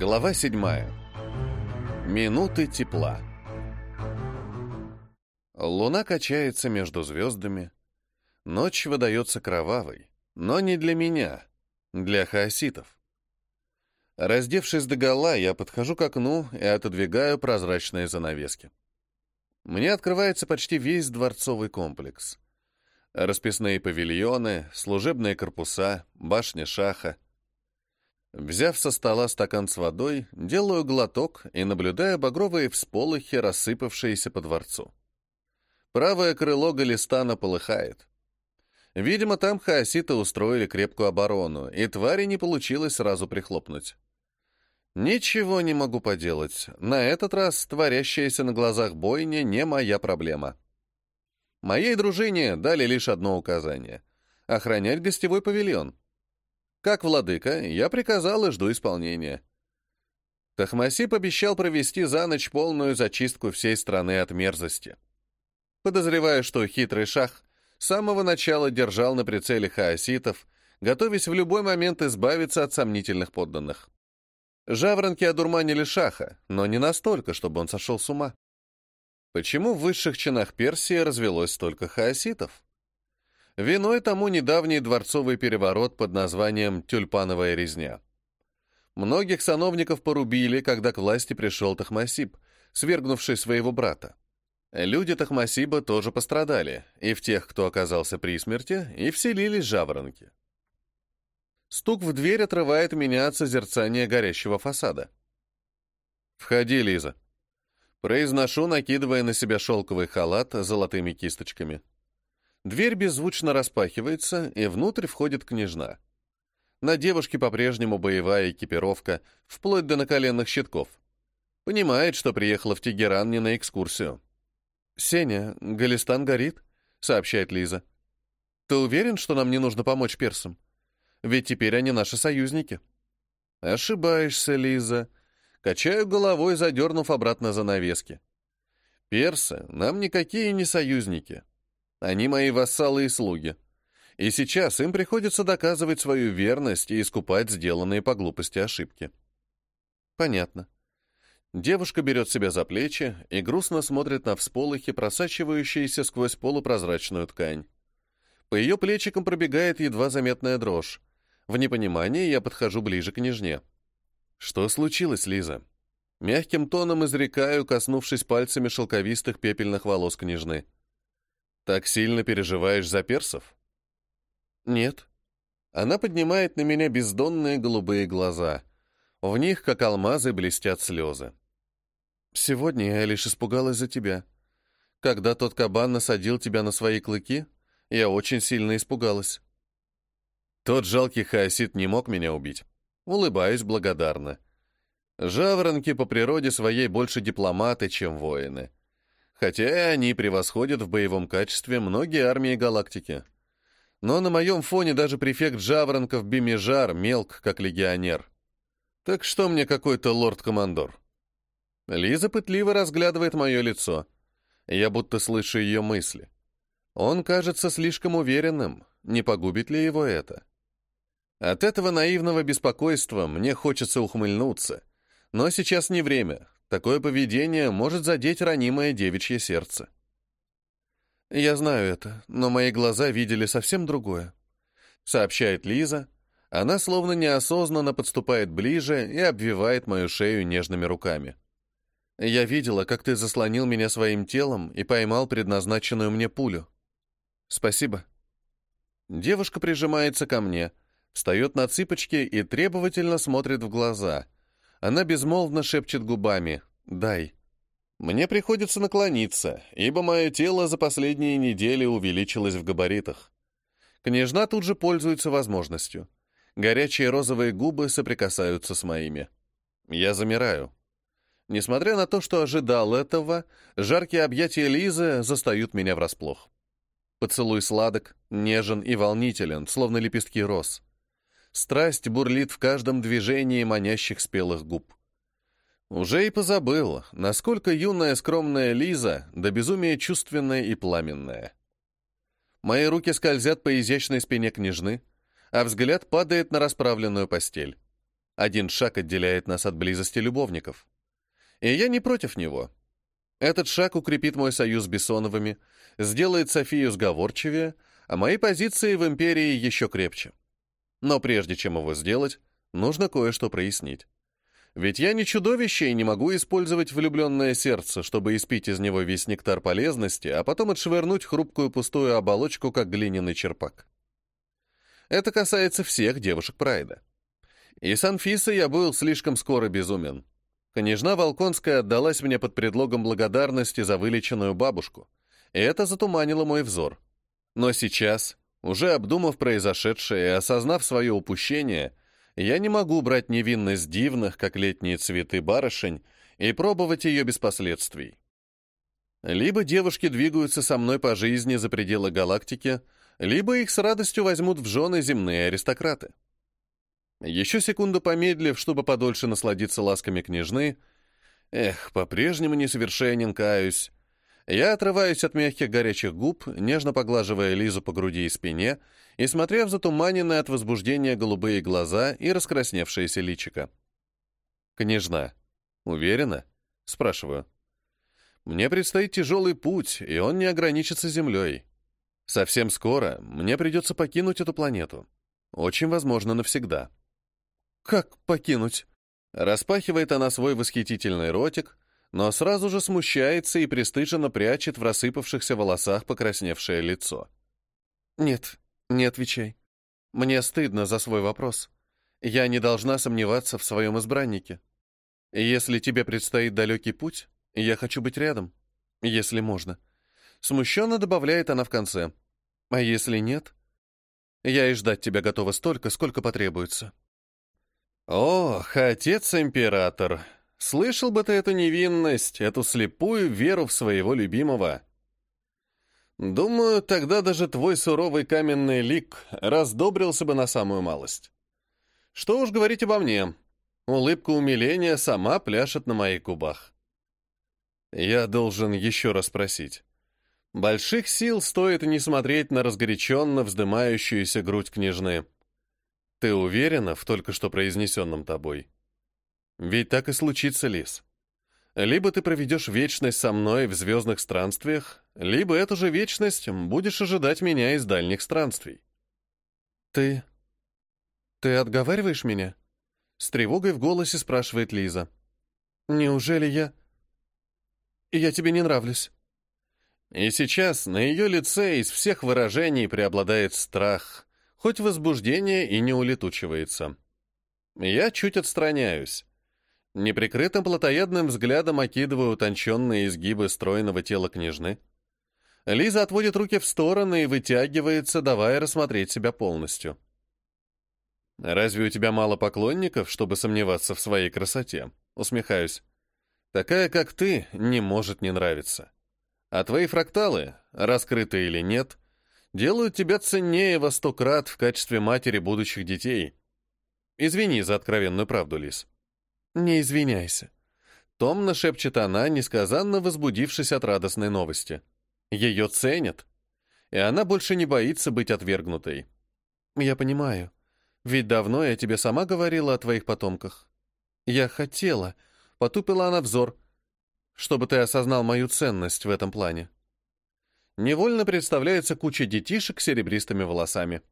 Глава седьмая. Минуты тепла. Луна качается между звездами. Ночь выдается кровавой, но не для меня, для хаоситов. Раздевшись догола, я подхожу к окну и отодвигаю прозрачные занавески. Мне открывается почти весь дворцовый комплекс. Расписные павильоны, служебные корпуса, башня шаха — Взяв со стола стакан с водой, делаю глоток и наблюдаю багровые всполохи, рассыпавшиеся по дворцу. Правое крыло Галистана полыхает. Видимо, там хаоситы устроили крепкую оборону, и твари не получилось сразу прихлопнуть. Ничего не могу поделать. На этот раз творящаяся на глазах бойня не моя проблема. Моей дружине дали лишь одно указание — охранять гостевой павильон. Как владыка, я приказал и жду исполнения. Тахмасип обещал провести за ночь полную зачистку всей страны от мерзости. Подозреваю, что хитрый шах с самого начала держал на прицеле хаоситов, готовясь в любой момент избавиться от сомнительных подданных. Жаворонки одурманили шаха, но не настолько, чтобы он сошел с ума. Почему в высших чинах Персии развелось столько хаоситов? Виной тому недавний дворцовый переворот под названием «Тюльпановая резня». Многих сановников порубили, когда к власти пришел Тахмасиб, свергнувший своего брата. Люди Тахмасиба тоже пострадали, и в тех, кто оказался при смерти, и вселились жаворонки. Стук в дверь отрывает меня от созерцания горящего фасада. «Входи, Лиза». Произношу, накидывая на себя шелковый халат с золотыми кисточками. Дверь беззвучно распахивается, и внутрь входит княжна. На девушке по-прежнему боевая экипировка, вплоть до наколенных щитков. Понимает, что приехала в Тегеран не на экскурсию. «Сеня, Галистан горит», — сообщает Лиза. «Ты уверен, что нам не нужно помочь персам? Ведь теперь они наши союзники». «Ошибаешься, Лиза». Качаю головой, задернув обратно занавески. «Персы нам никакие не союзники. Они мои вассалы и слуги. И сейчас им приходится доказывать свою верность и искупать сделанные по глупости ошибки. Понятно. Девушка берет себя за плечи и грустно смотрит на всполохи, просачивающиеся сквозь полупрозрачную ткань. По ее плечикам пробегает едва заметная дрожь. В непонимании я подхожу ближе к княжне. «Что случилось, Лиза?» Мягким тоном изрекаю, коснувшись пальцами шелковистых пепельных волос княжны. Так сильно переживаешь за персов? Нет. Она поднимает на меня бездонные голубые глаза. В них, как алмазы, блестят слезы. Сегодня я лишь испугалась за тебя. Когда тот кабан насадил тебя на свои клыки, я очень сильно испугалась. Тот жалкий хаосит не мог меня убить. Улыбаюсь благодарно. Жаворонки по природе своей больше дипломаты, чем воины хотя и они превосходят в боевом качестве многие армии галактики. Но на моем фоне даже префект Жаворонков Бимижар мелк, как легионер. Так что мне какой-то лорд-командор? Лиза пытливо разглядывает мое лицо. Я будто слышу ее мысли. Он кажется слишком уверенным, не погубит ли его это? От этого наивного беспокойства мне хочется ухмыльнуться. Но сейчас не время, Такое поведение может задеть ранимое девичье сердце. «Я знаю это, но мои глаза видели совсем другое», — сообщает Лиза. Она словно неосознанно подступает ближе и обвивает мою шею нежными руками. «Я видела, как ты заслонил меня своим телом и поймал предназначенную мне пулю. Спасибо». Девушка прижимается ко мне, встает на цыпочки и требовательно смотрит в глаза — она безмолвно шепчет губами «Дай». Мне приходится наклониться, ибо мое тело за последние недели увеличилось в габаритах. Княжна тут же пользуется возможностью. Горячие розовые губы соприкасаются с моими. Я замираю. Несмотря на то, что ожидал этого, жаркие объятия Лизы застают меня врасплох. Поцелуй сладок, нежен и волнителен, словно лепестки роз. Страсть бурлит в каждом движении манящих спелых губ. Уже и позабыл, насколько юная скромная Лиза до безумия чувственная и пламенная. Мои руки скользят по изящной спине княжны, а взгляд падает на расправленную постель. Один шаг отделяет нас от близости любовников. И я не против него. Этот шаг укрепит мой союз с Бессоновыми, сделает Софию сговорчивее, а мои позиции в империи еще крепче. Но прежде чем его сделать, нужно кое-что прояснить. Ведь я не чудовище и не могу использовать влюбленное сердце, чтобы испить из него весь нектар полезности, а потом отшвырнуть хрупкую пустую оболочку, как глиняный черпак. Это касается всех девушек Прайда. И с Анфисой я был слишком скоро безумен. Княжна Волконская отдалась мне под предлогом благодарности за вылеченную бабушку, и это затуманило мой взор. Но сейчас, уже обдумав произошедшее и осознав свое упущение, я не могу брать невинность дивных, как летние цветы барышень, и пробовать ее без последствий. Либо девушки двигаются со мной по жизни за пределы галактики, либо их с радостью возьмут в жены земные аристократы. Еще секунду помедлив, чтобы подольше насладиться ласками княжны, эх, по-прежнему несовершенен, каюсь, я отрываюсь от мягких горячих губ, нежно поглаживая Лизу по груди и спине, и смотря в затуманенные от возбуждения голубые глаза и раскрасневшееся личико. «Княжна, уверена?» — спрашиваю. «Мне предстоит тяжелый путь, и он не ограничится землей. Совсем скоро мне придется покинуть эту планету. Очень возможно, навсегда». «Как покинуть?» Распахивает она свой восхитительный ротик, но сразу же смущается и пристыженно прячет в рассыпавшихся волосах покрасневшее лицо. «Нет, не отвечай. Мне стыдно за свой вопрос. Я не должна сомневаться в своем избраннике. Если тебе предстоит далекий путь, я хочу быть рядом, если можно. Смущенно добавляет она в конце. А если нет, я и ждать тебя готова столько, сколько потребуется. Ох, отец-император, слышал бы ты эту невинность, эту слепую веру в своего любимого. Думаю, тогда даже твой суровый каменный лик раздобрился бы на самую малость. Что уж говорить обо мне. Улыбка умиления сама пляшет на моих губах. Я должен еще раз спросить. Больших сил стоит не смотреть на разгоряченно вздымающуюся грудь княжны. Ты уверена в только что произнесенном тобой? Ведь так и случится, Лис. Либо ты проведешь вечность со мной в звездных странствиях, либо эту же вечность будешь ожидать меня из дальних странствий. Ты... ты отговариваешь меня? С тревогой в голосе спрашивает Лиза. Неужели я... я тебе не нравлюсь? И сейчас на ее лице из всех выражений преобладает страх, хоть возбуждение и не улетучивается. Я чуть отстраняюсь. Неприкрытым плотоядным взглядом окидываю утонченные изгибы стройного тела княжны. Лиза отводит руки в стороны и вытягивается, давая рассмотреть себя полностью. «Разве у тебя мало поклонников, чтобы сомневаться в своей красоте?» Усмехаюсь. «Такая, как ты, не может не нравиться. А твои фракталы, раскрытые или нет, делают тебя ценнее во сто крат в качестве матери будущих детей. Извини за откровенную правду, Лиз». «Не извиняйся», — томно шепчет она, несказанно возбудившись от радостной новости. Ее ценят, и она больше не боится быть отвергнутой. Я понимаю, ведь давно я тебе сама говорила о твоих потомках. Я хотела, потупила она взор, чтобы ты осознал мою ценность в этом плане. Невольно представляется куча детишек с серебристыми волосами.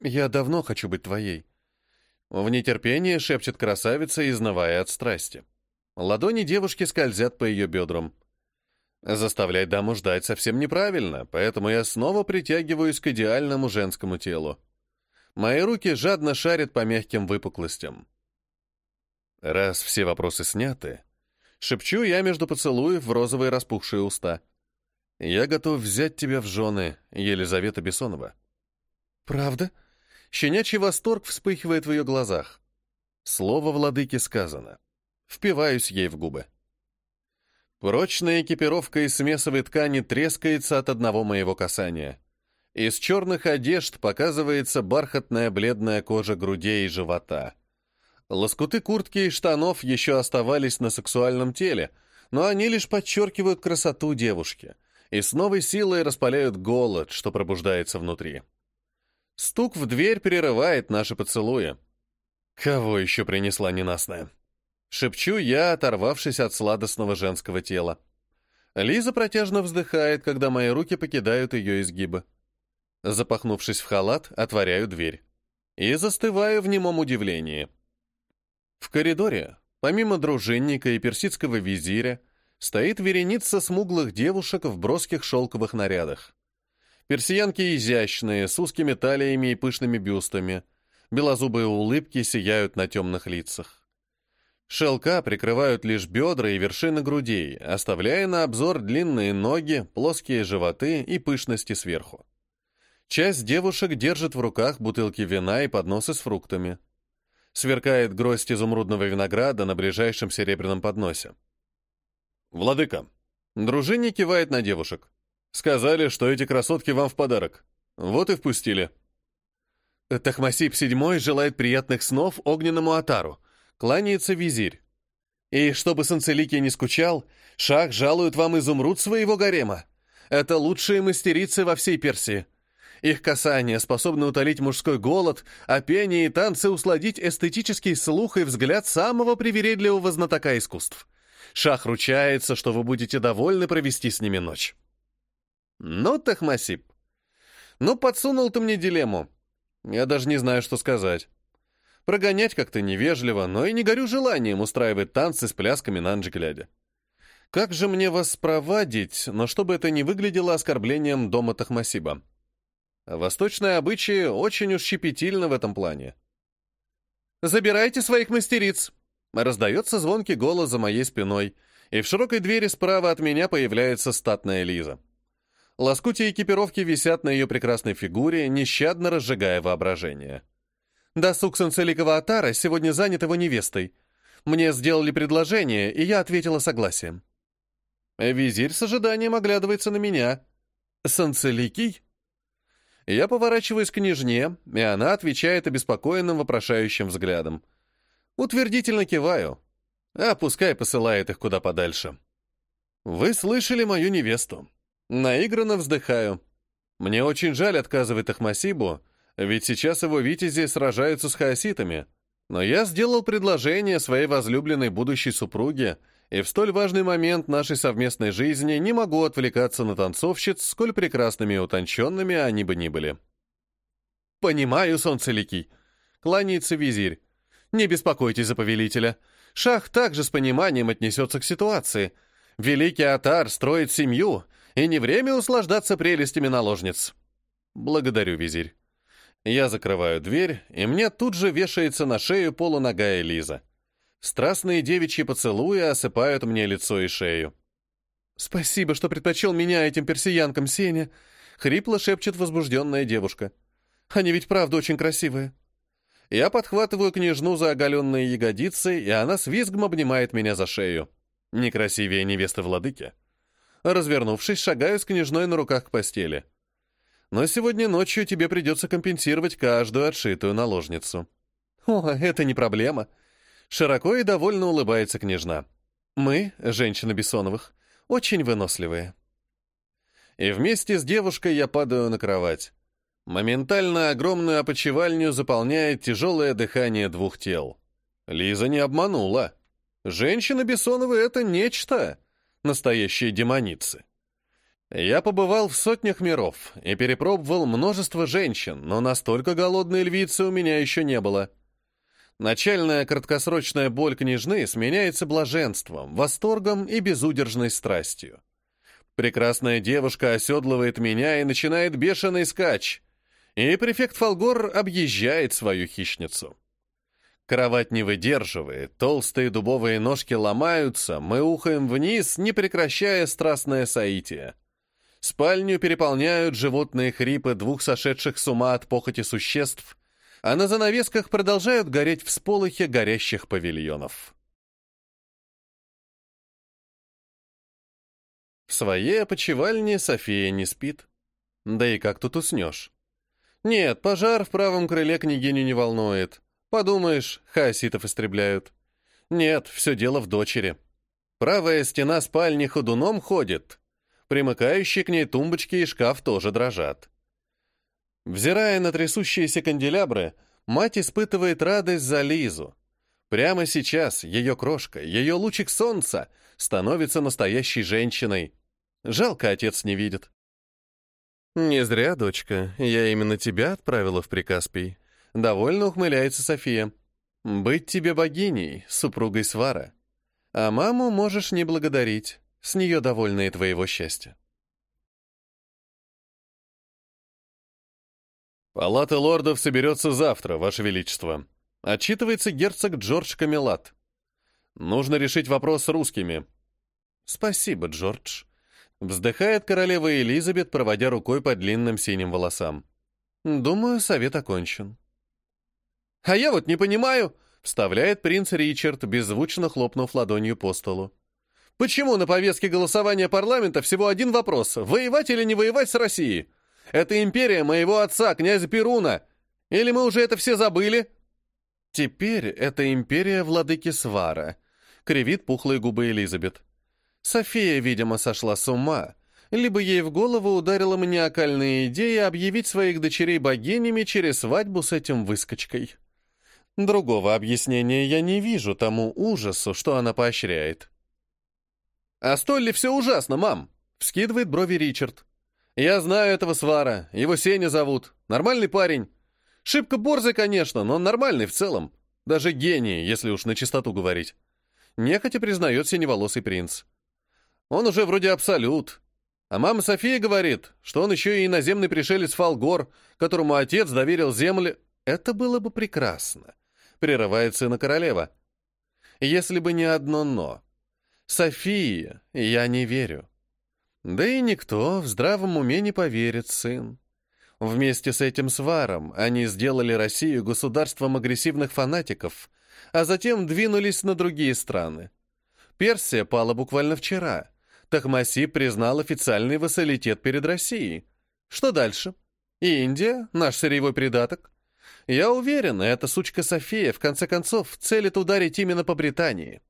Я давно хочу быть твоей. В нетерпении шепчет красавица, изнывая от страсти. Ладони девушки скользят по ее бедрам. Заставлять даму ждать совсем неправильно, поэтому я снова притягиваюсь к идеальному женскому телу. Мои руки жадно шарят по мягким выпуклостям. Раз все вопросы сняты, шепчу я между поцелуев в розовые распухшие уста. Я готов взять тебя в жены, Елизавета Бессонова. Правда? Щенячий восторг вспыхивает в ее глазах. Слово владыки сказано. Впиваюсь ей в губы. Прочная экипировка из смесовой ткани трескается от одного моего касания. Из черных одежд показывается бархатная бледная кожа грудей и живота. Лоскуты куртки и штанов еще оставались на сексуальном теле, но они лишь подчеркивают красоту девушки и с новой силой распаляют голод, что пробуждается внутри. Стук в дверь прерывает наши поцелуи. Кого еще принесла ненастная? Шепчу я, оторвавшись от сладостного женского тела. Лиза протяжно вздыхает, когда мои руки покидают ее изгибы. Запахнувшись в халат, отворяю дверь. И застываю в немом удивлении. В коридоре, помимо дружинника и персидского визиря, стоит вереница смуглых девушек в броских шелковых нарядах. Персиянки изящные, с узкими талиями и пышными бюстами. Белозубые улыбки сияют на темных лицах. Шелка прикрывают лишь бедра и вершины грудей, оставляя на обзор длинные ноги, плоские животы и пышности сверху. Часть девушек держит в руках бутылки вина и подносы с фруктами. Сверкает гроздь изумрудного винограда на ближайшем серебряном подносе. «Владыка!» Дружинник кивает на девушек. «Сказали, что эти красотки вам в подарок. Вот и впустили». Тахмасип седьмой желает приятных снов огненному Атару. Кланяется визирь. И чтобы Санцеликий не скучал, Шах жалует вам изумруд своего гарема. Это лучшие мастерицы во всей Персии. Их касания способны утолить мужской голод, а пение и танцы усладить эстетический слух и взгляд самого привередливого знатока искусств. Шах ручается, что вы будете довольны провести с ними ночь. Ну, Тахмасип, ну подсунул ты мне дилемму. Я даже не знаю, что сказать. Прогонять как-то невежливо, но и не горю желанием устраивать танцы с плясками на ночь. Как же мне вас спровадить, но чтобы это не выглядело оскорблением дома Тахмасиба? Восточные обычаи очень уж щепетильны в этом плане. «Забирайте своих мастериц!» Раздается звонкий голос за моей спиной, и в широкой двери справа от меня появляется статная Лиза. Лоскути экипировки висят на ее прекрасной фигуре, нещадно разжигая воображение. Досуг Санцеликова Атара сегодня занят его невестой. Мне сделали предложение, и я ответила согласием. Визирь с ожиданием оглядывается на меня. «Санцеликий?» Я поворачиваюсь к княжне, и она отвечает обеспокоенным вопрошающим взглядом. Утвердительно киваю. А пускай посылает их куда подальше. Вы слышали мою невесту. Наигранно вздыхаю. Мне очень жаль отказывать Ахмасибу, ведь сейчас его витязи сражаются с хаоситами. Но я сделал предложение своей возлюбленной будущей супруге, и в столь важный момент нашей совместной жизни не могу отвлекаться на танцовщиц, сколь прекрасными и утонченными они бы ни были. «Понимаю, солнцеликий», — кланяется визирь. «Не беспокойтесь за повелителя. Шах также с пониманием отнесется к ситуации. Великий Атар строит семью, и не время услаждаться прелестями наложниц». «Благодарю, визирь». Я закрываю дверь, и мне тут же вешается на шею полуногая Лиза. Страстные девичьи поцелуи осыпают мне лицо и шею. «Спасибо, что предпочел меня этим персиянкам, Сеня», — хрипло шепчет возбужденная девушка. «Они ведь правда очень красивые». Я подхватываю княжну за оголенные ягодицы, и она с визгом обнимает меня за шею. Некрасивее невесты владыки. Развернувшись, шагаю с княжной на руках к постели. Но сегодня ночью тебе придется компенсировать каждую отшитую наложницу. О, это не проблема. Широко и довольно улыбается княжна. Мы, женщины Бессоновых, очень выносливые. И вместе с девушкой я падаю на кровать. Моментально огромную опочивальню заполняет тяжелое дыхание двух тел. Лиза не обманула. Женщины Бессоновы — это нечто. Настоящие демоницы. Я побывал в сотнях миров и перепробовал множество женщин, но настолько голодной львицы у меня еще не было. Начальная краткосрочная боль княжны сменяется блаженством, восторгом и безудержной страстью. Прекрасная девушка оседлывает меня и начинает бешеный скач, и префект Фолгор объезжает свою хищницу. Кровать не выдерживает, толстые дубовые ножки ломаются, мы ухаем вниз, не прекращая страстное соитие. Спальню переполняют животные хрипы двух сошедших с ума от похоти существ, а на занавесках продолжают гореть всполохи горящих павильонов. В своей опочивальне София не спит. Да и как тут уснешь? Нет, пожар в правом крыле княгиню не волнует. Подумаешь, хаоситов истребляют. Нет, все дело в дочери. Правая стена спальни ходуном ходит. Примыкающие к ней тумбочки и шкаф тоже дрожат. Взирая на трясущиеся канделябры, Мать испытывает радость за Лизу. Прямо сейчас ее крошка, ее лучик солнца становится настоящей женщиной. Жалко, отец не видит. «Не зря, дочка, я именно тебя отправила в Прикаспий», — довольно ухмыляется София. «Быть тебе богиней, супругой Свара. А маму можешь не благодарить, с нее довольна и твоего счастья». «Палата лордов соберется завтра, Ваше Величество», — отчитывается герцог Джордж Камелат. «Нужно решить вопрос с русскими». «Спасибо, Джордж», — вздыхает королева Элизабет, проводя рукой по длинным синим волосам. «Думаю, совет окончен». «А я вот не понимаю», — вставляет принц Ричард, беззвучно хлопнув ладонью по столу. «Почему на повестке голосования парламента всего один вопрос — воевать или не воевать с Россией?» Это империя моего отца, князя Перуна. Или мы уже это все забыли?» «Теперь это империя владыки Свара», — кривит пухлые губы Элизабет. София, видимо, сошла с ума. Либо ей в голову ударила маниакальная идея объявить своих дочерей богинями через свадьбу с этим выскочкой. Другого объяснения я не вижу тому ужасу, что она поощряет. «А столь ли все ужасно, мам?» — вскидывает брови Ричард. «Я знаю этого свара. Его Сеня зовут. Нормальный парень. Шибко борзый, конечно, но он нормальный в целом. Даже гений, если уж на чистоту говорить. Нехотя признает синеволосый принц. Он уже вроде абсолют. А мама София говорит, что он еще и иноземный пришелец Фалгор, которому отец доверил земли. Это было бы прекрасно. Прерывает сына королева. Если бы не одно «но». Софии я не верю. Да и никто в здравом уме не поверит, сын. Вместе с этим сваром они сделали Россию государством агрессивных фанатиков, а затем двинулись на другие страны. Персия пала буквально вчера. Тахмаси признал официальный вассалитет перед Россией. Что дальше? Индия, наш сырьевой придаток? Я уверен, эта сучка София в конце концов целит ударить именно по Британии.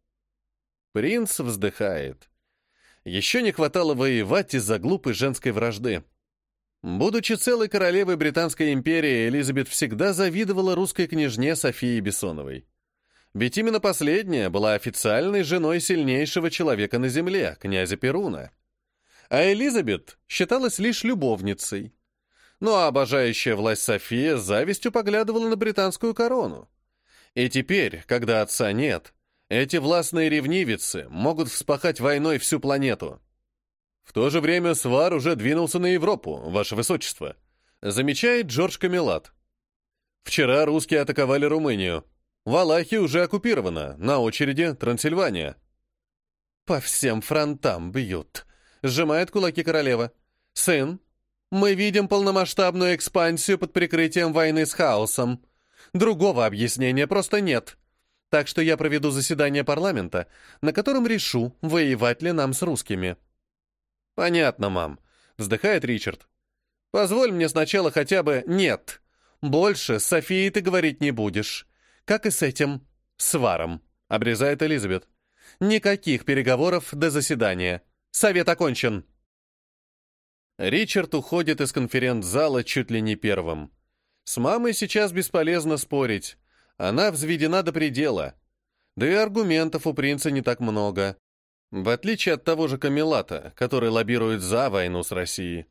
Принц вздыхает. Еще не хватало воевать из-за глупой женской вражды. Будучи целой королевой Британской империи, Элизабет всегда завидовала русской княжне Софии Бессоновой. Ведь именно последняя была официальной женой сильнейшего человека на земле, князя Перуна. А Элизабет считалась лишь любовницей. Ну а обожающая власть София с завистью поглядывала на британскую корону. И теперь, когда отца нет, эти властные ревнивицы могут вспахать войной всю планету. В то же время Свар уже двинулся на Европу, ваше высочество, замечает Джордж Камелат. Вчера русские атаковали Румынию. Валахия уже оккупирована, на очереди Трансильвания. По всем фронтам бьют, сжимает кулаки королева. Сын, мы видим полномасштабную экспансию под прикрытием войны с хаосом. Другого объяснения просто нет. Так что я проведу заседание парламента, на котором решу, воевать ли нам с русскими». «Понятно, мам», — вздыхает Ричард. «Позволь мне сначала хотя бы «нет». Больше с Софией ты говорить не будешь. Как и с этим сваром», — обрезает Элизабет. «Никаких переговоров до заседания. Совет окончен». Ричард уходит из конференц-зала чуть ли не первым. С мамой сейчас бесполезно спорить. Она взведена до предела. Да и аргументов у принца не так много. В отличие от того же Камелата, который лоббирует за войну с Россией.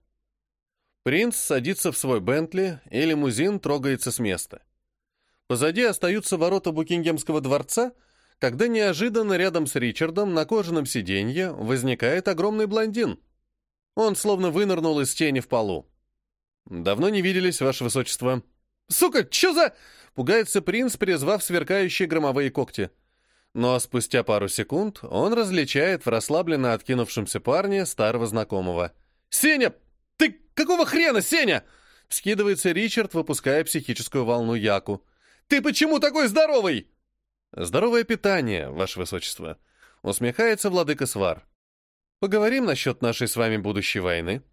Принц садится в свой Бентли, и лимузин трогается с места. Позади остаются ворота Букингемского дворца, когда неожиданно рядом с Ричардом на кожаном сиденье возникает огромный блондин. Он словно вынырнул из тени в полу. «Давно не виделись, ваше высочество». «Сука, чё за...» Пугается принц, призвав сверкающие громовые когти. Но спустя пару секунд он различает в расслабленно откинувшемся парне старого знакомого. «Сеня! Ты какого хрена, Сеня?» Скидывается Ричард, выпуская психическую волну Яку. «Ты почему такой здоровый?» «Здоровое питание, ваше высочество», — усмехается владыка Свар. «Поговорим насчет нашей с вами будущей войны».